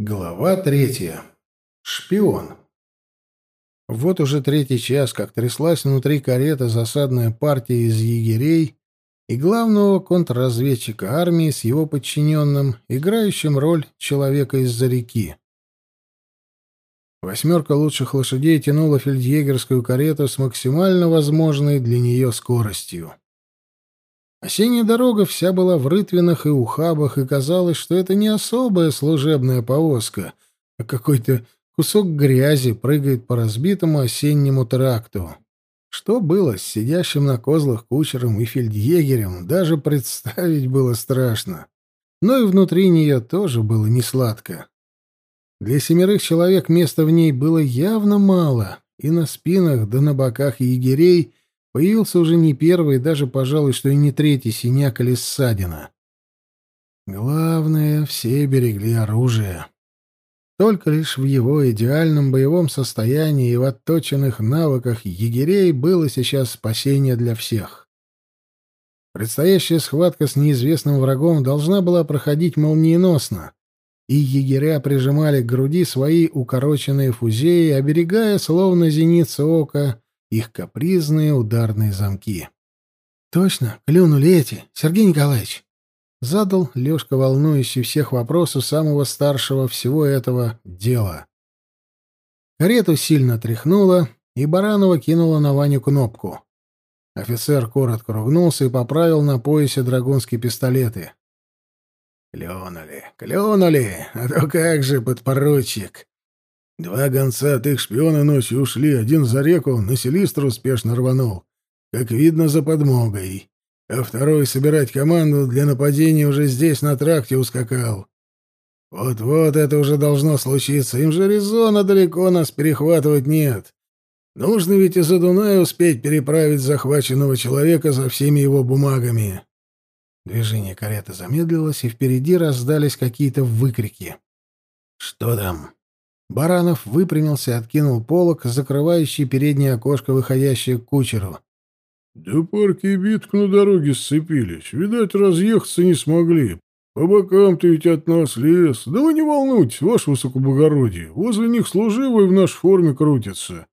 Глава третья. Шпион. Вот уже третий час, как тряслась внутри кареты засадная партия из егерей и главного контрразведчика армии с его подчиненным, играющим роль человека из-за реки. Восьмерка лучших лошадей тянула фельдъегерскую карету с максимально возможной для нее скоростью. Осенняя дорога вся была в рытвинах и ухабах, и казалось, что это не особая служебная повозка, а какой-то кусок грязи прыгает по разбитому осеннему тракту. Что было с сидящим на козлах кучером и фельдъегерем, даже представить было страшно. Но и внутри нее тоже было несладко. Для семерых человек места в ней было явно мало, и на спинах да на боках егерей Появился уже не первый, даже, пожалуй, что и не третий синяк или ссадина. Главное, все берегли оружие. Только лишь в его идеальном боевом состоянии и в отточенных навыках егерей было сейчас спасение для всех. Предстоящая схватка с неизвестным врагом должна была проходить молниеносно, и егеря прижимали к груди свои укороченные фузеи, оберегая, словно зеница ока, их капризные ударные замки. «Точно, клюнули эти, Сергей Николаевич!» Задал Лёшка волнующий всех вопросов самого старшего всего этого дела. Карету сильно тряхнуло, и Баранова кинула на Ваню кнопку. Офицер коротко ругнулся и поправил на поясе драгунские пистолеты. «Клюнули, клюнули! А то как же, подпоручик! Два гонца от их шпиона ночью ушли, один за реку, на Селистру успешно рванул, как видно, за подмогой, а второй собирать команду для нападения уже здесь на тракте ускакал. Вот-вот это уже должно случиться, им же резона далеко нас перехватывать нет. Нужно ведь из-за Дуная успеть переправить захваченного человека за всеми его бумагами. Движение кареты замедлилось, и впереди раздались какие-то выкрики. «Что там?» Баранов выпрямился и откинул полог, закрывающий переднее окошко, выходящее к кучеру. «Да парки и битк на дороге сцепились. Видать, разъехаться не смогли. По бокам-то ведь от нас лес. Да вы не волнуйтесь, ваше высокоблагородие. Возле них служивые в нашей форме крутятся».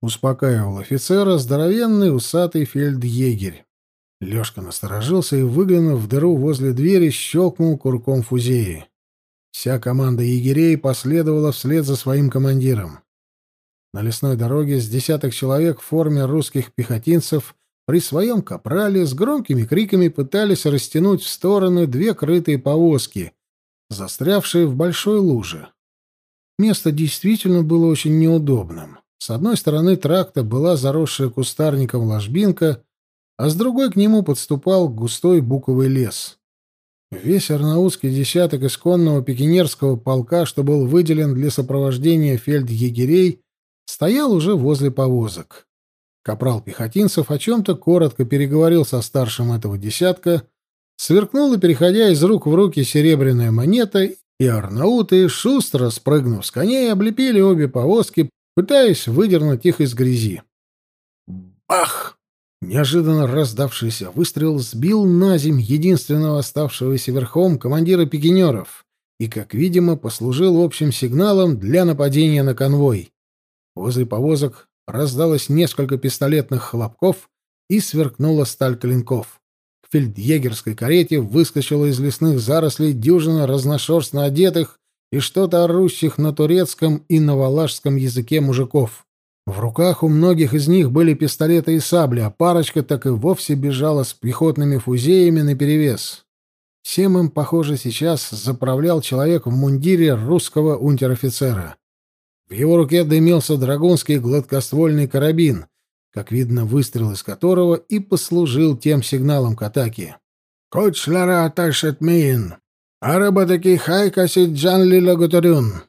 Успокаивал офицера здоровенный усатый фельдъегерь. Лёшка насторожился и, выглянув в дыру возле двери, щелкнул курком фузеи. Вся команда егерей последовала вслед за своим командиром. На лесной дороге с десяток человек в форме русских пехотинцев при своем капрале с громкими криками пытались растянуть в стороны две крытые повозки, застрявшие в большой луже. Место действительно было очень неудобным. С одной стороны тракта была заросшая кустарником ложбинка, а с другой к нему подступал густой буковый лес. Весь арнаутский десяток исконного пекинерского полка, что был выделен для сопровождения фельдъегерей, стоял уже возле повозок. Капрал Пехотинцев о чем-то коротко переговорил со старшим этого десятка, сверкнула, переходя из рук в руки серебряная монета, и арнауты, шустро спрыгнув с коней, облепили обе повозки, пытаясь выдернуть их из грязи. Бах! Неожиданно раздавшийся выстрел сбил на земь единственного оставшегося верхом командира пикинеров и, как видимо, послужил общим сигналом для нападения на конвой. Возле повозок раздалось несколько пистолетных хлопков и сверкнула сталь клинков. К фельдъегерской карете выскочила из лесных зарослей дюжина разношерстно одетых и что-то орущих на турецком и на валашском языке мужиков. В руках у многих из них были пистолеты и сабли, а парочка так и вовсе бежала с пехотными фузеями наперевес. Всем им, похоже, сейчас заправлял человек в мундире русского унтер-офицера. В его руке дымился драгунский гладкоствольный карабин, как видно, выстрел из которого и послужил тем сигналом к атаке. «Кочлара аташет мин! Арабатаки хайкасит джан лила готарюн!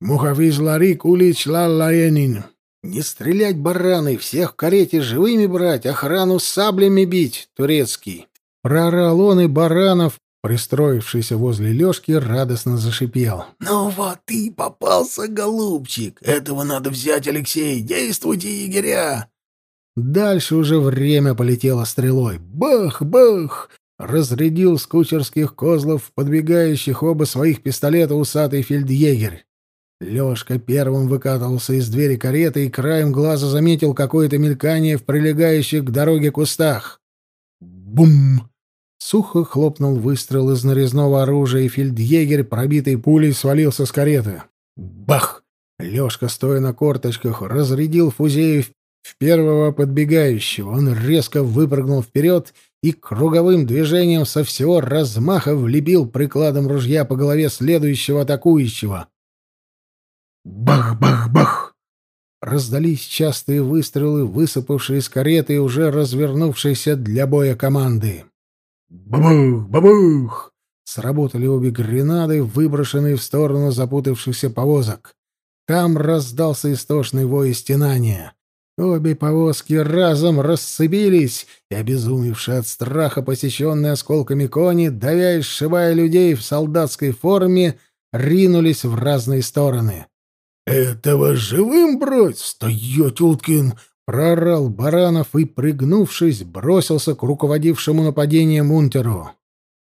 Мухавиз ларик улич ла лаенин!» «Не стрелять, бараны! Всех в карете живыми брать, охрану саблями бить, турецкий!» Прорал он и Баранов, пристроившийся возле Лёшки, радостно зашипел. «Ну вот ты попался, голубчик! Этого надо взять, Алексей! Действуйте, егеря!» Дальше уже время полетело стрелой. Бах, бах! разрядил с кучерских козлов, подбегающих оба своих пистолета усатый фельдъегерь. Лёшка первым выкатывался из двери кареты и краем глаза заметил какое-то мелькание в прилегающих к дороге кустах. Бум! Сухо хлопнул выстрел из нарезного оружия, и фельдъегерь, пробитый пулей, свалился с кареты. Бах! Лёшка, стоя на корточках, разрядил фузею в первого подбегающего. Он резко выпрыгнул вперед и круговым движением со всего размаха влепил прикладом ружья по голове следующего атакующего. Бах-бах-бах! Раздались частые выстрелы, высыпавшие из кареты и уже развернувшиеся для боя команды. Бабух! Бабух! Сработали обе гренады, выброшенные в сторону запутавшихся повозок. Там раздался истошный вой стенания. Обе повозки разом расцепились, и обезумевшие от страха, посещенные осколками кони, давя и сшибая людей в солдатской форме, ринулись в разные стороны. «Этого живым брось! Стоять, Уткин!» — прорал Баранов и, пригнувшись, бросился к руководившему нападением унтеру.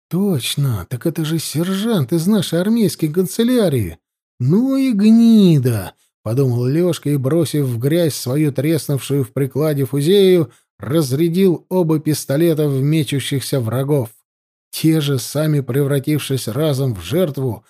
«Точно! Так это же сержант из нашей армейской канцелярии! Ну и гнида!» — подумал Лёшка и, бросив в грязь свою треснувшую в прикладе фузею, разрядил оба пистолета в мечущихся врагов. Те же, сами превратившись разом в жертву,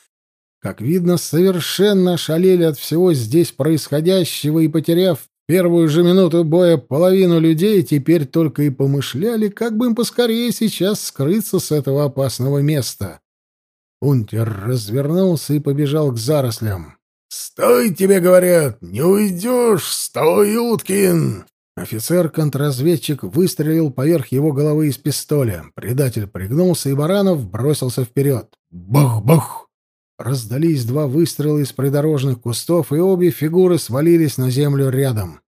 как видно, совершенно шалели от всего здесь происходящего и, потеряв первую же минуту боя половину людей, теперь только и помышляли, как бы им поскорее сейчас скрыться с этого опасного места. Унтер развернулся и побежал к зарослям. «Стой, тебе говорят! Не уйдешь! Стой, Уткин!» Офицер-контрразведчик выстрелил поверх его головы из пистоля. Предатель пригнулся, и Баранов бросился вперед. Бах-бах! Раздались два выстрела из придорожных кустов, и обе фигуры свалились на землю рядом.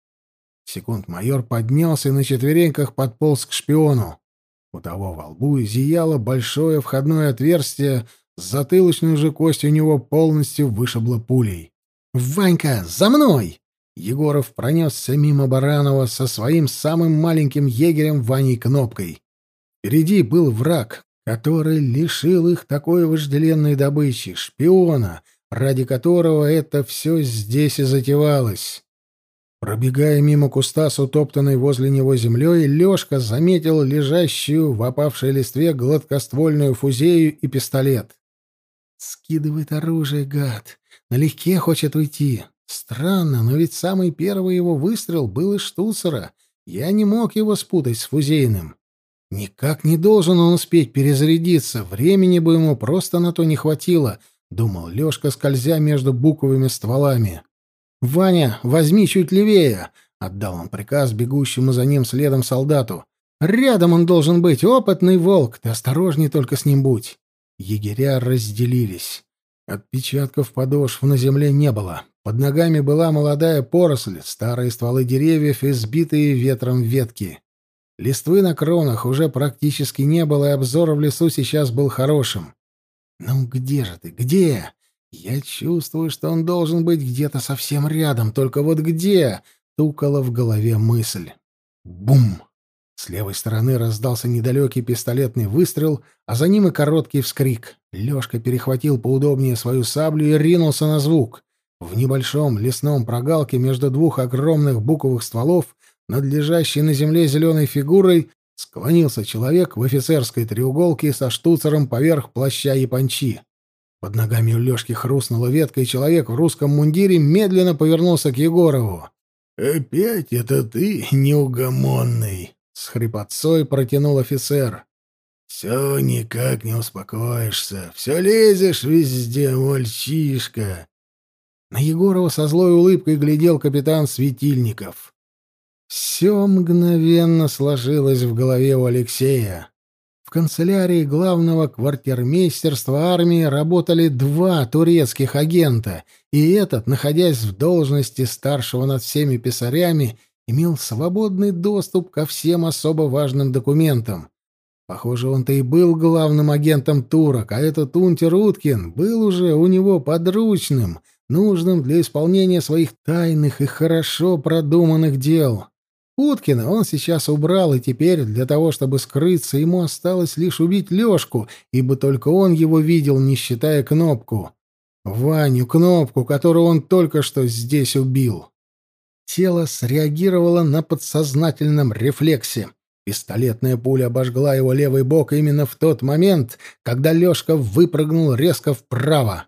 Секунд майор поднялся и на четвереньках подполз к шпиону. У того во лбу зияло большое входное отверстие, затылочную же кость у него полностью вышибло пулей. «Ванька, за мной!» Егоров пронесся мимо Баранова со своим самым маленьким егерем Ваней Кнопкой. Впереди был враг, который лишил их такой вожделенной добычи, шпиона, ради которого это все здесь и затевалось. Пробегая мимо куста с утоптанной возле него землей, Лешка заметил лежащую в опавшей листве гладкоствольную фузею и пистолет. «Скидывает оружие, гад. Налегке хочет уйти. Странно, но ведь самый первый его выстрел был из штуцера. Я не мог его спутать с фузейным. Никак не должен он успеть перезарядиться, времени бы ему просто на то не хватило, думал Лёшка, скользя между буковыми стволами. Ваня, возьми чуть левее, отдал он приказ бегущему за ним следом солдату. Рядом он должен быть, опытный волк, ты осторожней только с ним будь. Егеря разделились. Отпечатков подошв на земле не было. Под ногами была молодая поросль, старые стволы деревьев и сбитые ветром ветки. Листвы на кронах уже практически не было, и обзор в лесу сейчас был хорошим. «Ну где же ты? Где?» «Я чувствую, что он должен быть где-то совсем рядом, только вот где?» — тукала в голове мысль. Бум! С левой стороны раздался недалекий пистолетный выстрел, а за ним и короткий вскрик. Лёшка перехватил поудобнее свою саблю и ринулся на звук. В небольшом лесном прогалке между двух огромных буковых стволов над лежащей на земле зеленой фигурой склонился человек в офицерской треуголке со штуцером поверх плаща япончи. Под ногами у Лёшки хрустнула ветка, и человек в русском мундире медленно повернулся к Егорову. «Опять это ты, неугомонный!» — с хрипотцой протянул офицер. «Все никак не успокоишься, все лезешь везде, мальчишка!» На Егорова со злой улыбкой глядел капитан Светильников. Все мгновенно сложилось в голове у Алексея. В канцелярии главного квартирмейстерства армии работали два турецких агента, и этот, находясь в должности старшего над всеми писарями, имел свободный доступ ко всем особо важным документам. Похоже, он-то и был главным агентом турок, а этот Унтер Уткин был уже у него подручным, нужным для исполнения своих тайных и хорошо продуманных дел. Уткина он сейчас убрал, и теперь для того, чтобы скрыться, ему осталось лишь убить Лёшку, ибо только он его видел, не считая кнопку. Ваню, кнопку, которую он только что здесь убил. Тело среагировало на подсознательном рефлексе. Пистолетная пуля обожгла его левый бок именно в тот момент, когда Лёшка выпрыгнул резко вправо.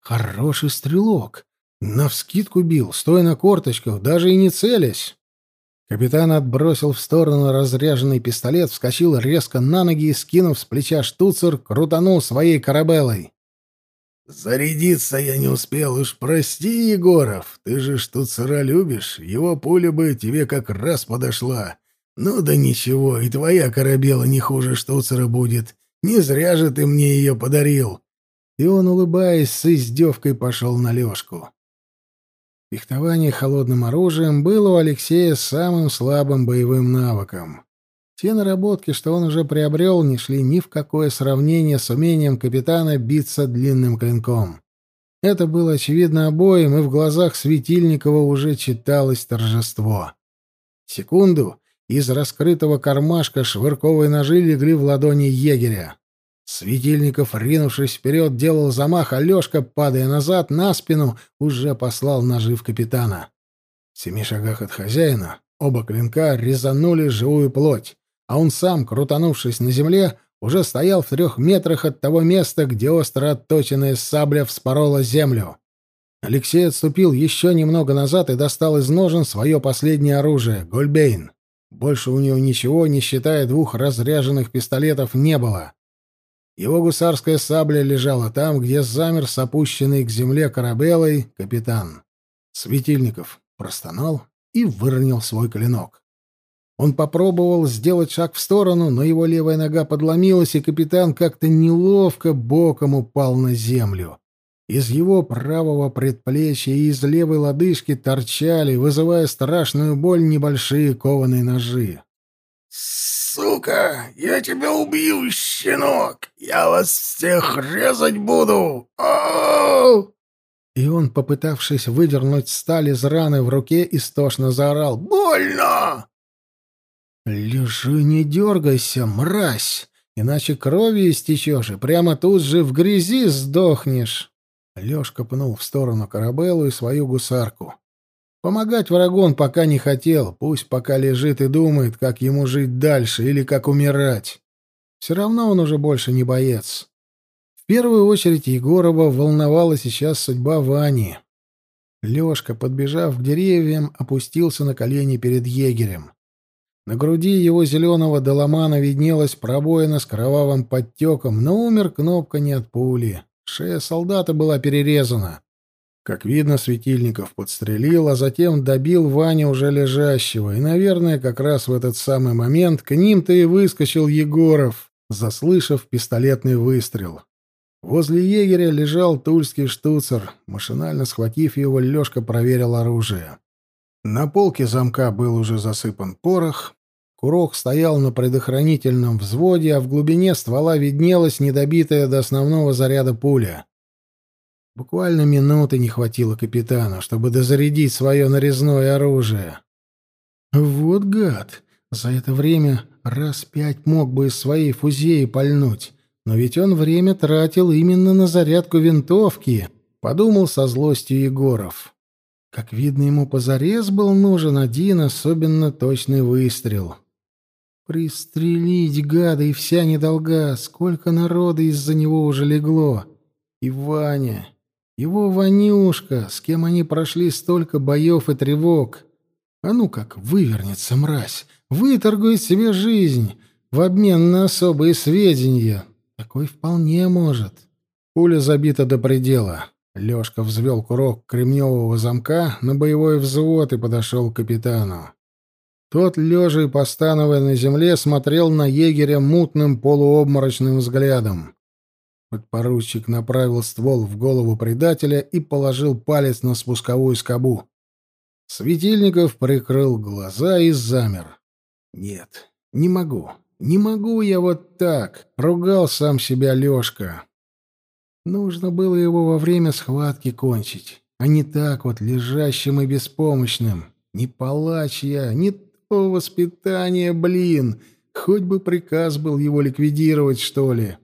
Хороший стрелок. Навскидку бил, стоя на корточках, даже и не целясь. Капитан отбросил в сторону разряженный пистолет, вскочил резко на ноги и, скинув с плеча штуцер, крутанул своей корабелой. «Зарядиться я не успел, уж прости, Егоров, ты же штуцера любишь, его пуля бы тебе как раз подошла. Ну да ничего, и твоя корабела не хуже штуцера будет, не зря же ты мне ее подарил». И он, улыбаясь, с издевкой пошел на Лешку. Фехтование холодным оружием было у Алексея самым слабым боевым навыком. Те наработки, что он уже приобрел, не шли ни в какое сравнение с умением капитана биться длинным клинком. Это было очевидно обоим, и в глазах Светильникова уже читалось торжество. Секунду из раскрытого кармашка швырковые ножи легли в ладони егеря. Светильников, ринувшись вперед, делал замах, а Лёшка, падая назад, на спину, уже послал ножи капитана. В семи шагах от хозяина оба клинка резанули живую плоть, а он сам, крутанувшись на земле, уже стоял в трех метрах от того места, где остро отточенная сабля вспорола землю. Алексей отступил еще немного назад и достал из ножен свое последнее оружие — Гольбейн. Больше у него ничего, не считая двух разряженных пистолетов, не было. Его гусарская сабля лежала там, где замер с опущенной к земле корабелой капитан. Светильников простонал и выронил свой клинок. Он попробовал сделать шаг в сторону, но его левая нога подломилась, и капитан как-то неловко боком упал на землю. Из его правого предплечья и из левой лодыжки торчали, вызывая страшную боль, небольшие кованые ножи. «Сука! Я тебя убью, щенок! Я вас всех резать буду! О И он, попытавшись выдернуть сталь из раны в руке, истошно заорал «Больно!» «Лежи, не дергайся, мразь, иначе крови истечешь, и прямо тут же в грязи сдохнешь!» Лёшка пнул в сторону Карабеллу и свою гусарку. Помогать врагу он пока не хотел, пусть пока лежит и думает, как ему жить дальше или как умирать. Все равно он уже больше не боец. В первую очередь Егорова волновала сейчас судьба Вани. Лёшка, подбежав к деревьям, опустился на колени перед егерем. На груди его зеленого доломана виднелась пробоина с кровавым подтеком, но умер Кнопка не от пули. Шея солдата была перерезана. Как видно, Светильников подстрелил, а затем добил Ваню уже лежащего, и, наверное, как раз в этот самый момент к ним-то и выскочил Егоров, заслышав пистолетный выстрел. Возле егеря лежал тульский штуцер. Машинально схватив его, Лёшка проверил оружие. На полке замка был уже засыпан порох. Курок стоял на предохранительном взводе, а в глубине ствола виднелась недобитая до основного заряда пуля. Буквально минуты не хватило капитану, чтобы дозарядить свое нарезное оружие. Вот гад! За это время раз пять мог бы из своей фузеи пальнуть. Но ведь он время тратил именно на зарядку винтовки, подумал со злостью Егоров. Как видно, ему позарез был нужен один особенно точный выстрел. Пристрелить гада и вся недолга, сколько народа из-за него уже легло. И Ваня, его Ванюшка, с кем они прошли столько боев и тревог. А ну как, вывернется мразь, выторгует себе жизнь в обмен на особые сведения. Такой вполне может. Пуля забита до предела. Лёшка взвел курок кремневого замка на боевой взвод и подошел к капитану. Тот, лежа и постановая на земле, смотрел на егеря мутным полуобморочным взглядом. Подпоручик направил ствол в голову предателя и положил палец на спусковую скобу. Светильников прикрыл глаза и замер. «Нет, не могу. Не могу я вот так!» — ругал сам себя Лёшка. Нужно было его во время схватки кончить, а не так вот лежащим и беспомощным. Не палач я, не... Что воспитание, блин! Хоть бы приказ был его ликвидировать, что ли.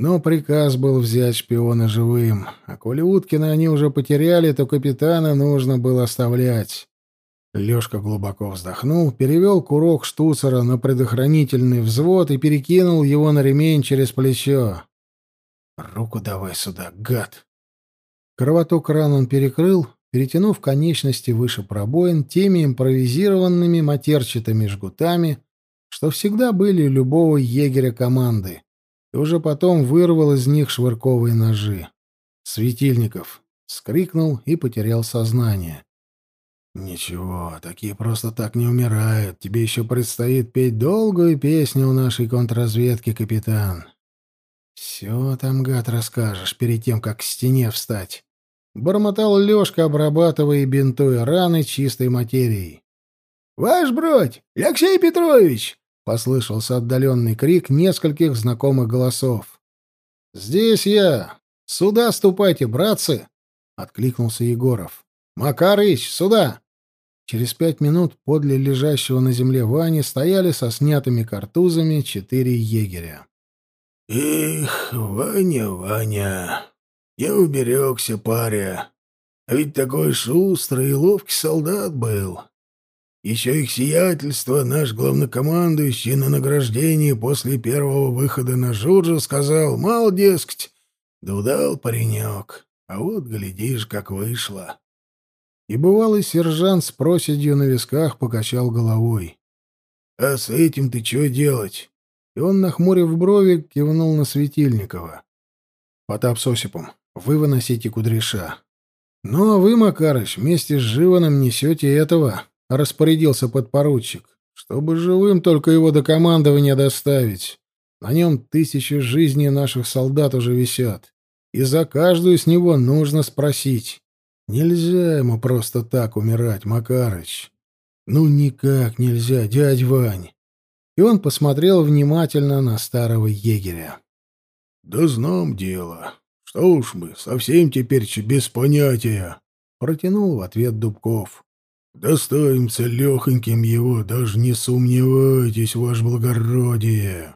Но приказ был взять шпиона живым, а коли Уткина они уже потеряли, то капитана нужно было оставлять. Лёшка глубоко вздохнул, перевел курок штуцера на предохранительный взвод и перекинул его на ремень через плечо. «Руку давай сюда, гад!» Кровоток ран он перекрыл, перетянув конечности выше пробоин теми импровизированными матерчатыми жгутами, что всегда были у любого егеря команды, и уже потом вырвал из них швырковые ножи. Светильников скрикнул и потерял сознание. «Ничего, такие просто так не умирают. Тебе еще предстоит петь долгую песню у нашей контрразведки, капитан. Все там, гад, расскажешь перед тем, как к стене встать». Бормотал Лешка, обрабатывая и бинтуя раны чистой материей. «Ваш бродь! Алексей Петрович!» — послышался отдаленный крик нескольких знакомых голосов. «Здесь я! Сюда ступайте, братцы!» — откликнулся Егоров. «Макарыч, сюда!» Через пять минут подле лежащего на земле Вани стояли со снятыми картузами четыре егеря. «Эх, Ваня, Ваня, я уберегся, паря. А ведь такой шустрый и ловкий солдат был. Еще их сиятельство, наш главнокомандующий на награждении после первого выхода на Журжа сказал, мал, дескать, да удал паренек, а вот глядишь, как вышло. И бывалый сержант с проседью на висках покачал головой. — А с этим ты что делать? И он, нахмурив брови, кивнул на Светильникова. — Потап с Осипом, вы выносите кудряша. — Ну, а вы, Макарыч, вместе с Живаном несете этого, — распорядился подпоручик, — чтобы живым только его до командования доставить. На нем тысячи жизней наших солдат уже висят, и за каждую с него нужно спросить. Нельзя ему просто так умирать, Макарыч. Ну, никак нельзя, дядь Вань. И он посмотрел внимательно на старого егеря. Да знам дело. Что уж мы, совсем теперь без понятия. Протянул в ответ Дубков. Достоимся легоньким его, даже не сомневайтесь, ваше благородие.